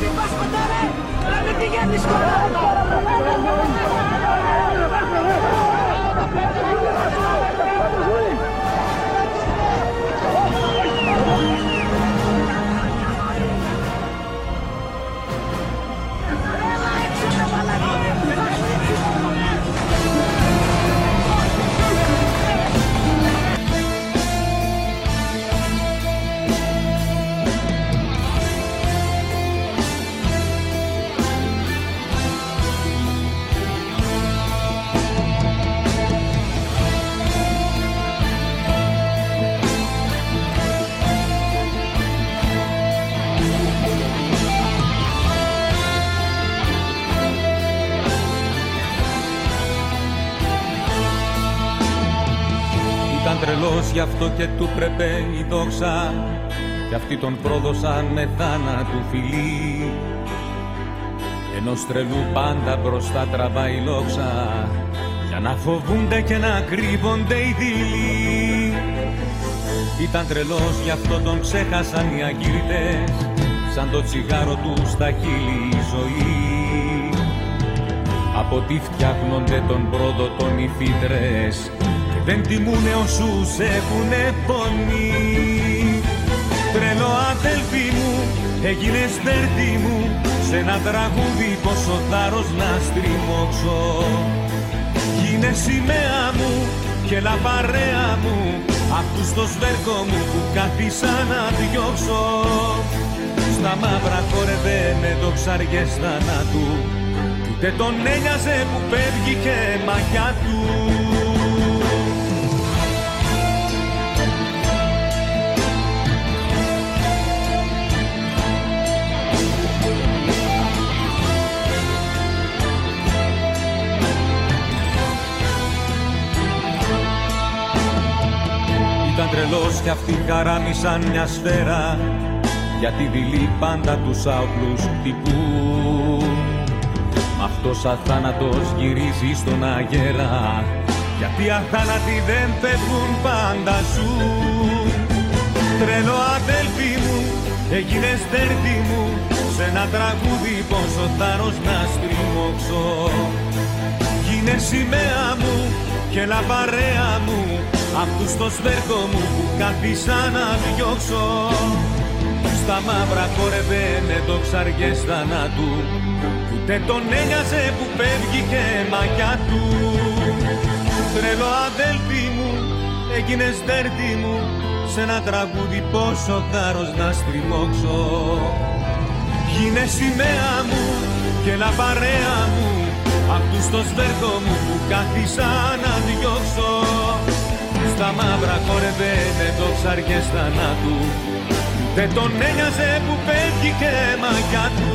τίποτα ρε! Να μην πηγαίνεις κοντά! Ήταν τρελός γι' αυτό και του πρέπε η δόξα. Κι αυτοί τον πρόδωσαν με θάνατου φιλί Ενός τρελού πάντα μπροστά τραβάει λόξα. Για να φοβούνται και να κρύβονται οι δειλοί. Ήταν τρελός γι' αυτό τον ξέχασαν οι αγκύριτες Σαν το τσιγάρο του στα χείλη η ζωή. Από τι φτιάχνονται τον πρόδο των οι φύτρες δεν τιμούνε όσους έχουνε πονεί Τρελό αδέλφι μου, έγινες δέρτη μου. Σ' ένα τραγούδι πόσο θάρρος να στριμώξω. Γίνε σημαία μου και λαπαρέα μου. Αυτούς το σβέρκο μου που κάθισα να διώξω. Στα μαύρα χόρευε με δοξαριές θανάτου Ούτε τον ένοιαζε που φεύγει και μαγιά του τρελός κι αυτοί χαράμισαν μια σφαίρα γιατί δειλεί πάντα τους άοπλους χτυπούν. Μ' αυτός αθάνατος γυρίζει στον αγέρα γιατί αθάνατοι δεν φεύγουν πάντα ζουν. Τρελό αδέλφι μου, έγινες δέρτη μου σε ένα τραγούδι πόσο θάρρος να στριμώξω. Γίνε σημαία μου και λαπαρέα μου Αυτούς το σβέρκο μου που κάθισα να διώξω. Στα μαύρα χόρευε με δοξαριές θανάτου. Ούτε τον ένοιαζε που φεύγει και μαγιά του. Τρελό αδέλφι μου, έγινες δέρτη μου. Σ' ένα τραγούδι πόσο θάρρος να στριμώξω. Γίνε σημαία μου και λαπαρέα μου. Αυτούς το σβέρκο μου που κάθισα να διώξω Στα μαύρα χόρευε με το ψαριές θανάτου Δεν τον ένοιαζε που πέφτει και μαγιά του